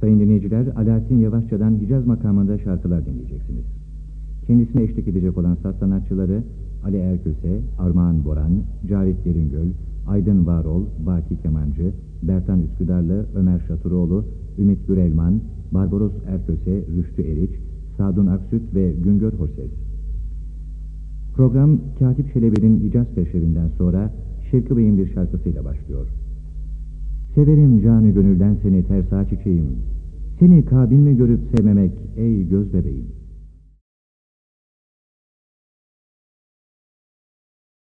Sayın dinleyiciler, Alaaddin Yavaşça'dan Hicaz makamında şarkılar dinleyeceksiniz. Kendisine eşlik edecek olan saz sanatçıları Ali Erköse, Armağan Boran, Cavit Deringöl, Aydın Varol, Baki Kemancı, Bertan Üsküdarlı, Ömer Şatıroğlu, Ümit Gürelman, Barbaros Erköse, Rüştü Eriç, Sadun Aksüt ve Güngör Horses. Program Katip Çelebi'nin Hicaz Peşrevinden sonra Şevki Bey'in bir şarkısıyla başlıyor. Severim canı gönülden seni tersa çiçeğim. Seni kabil mi görüp sevmemek ey göz bebeğim.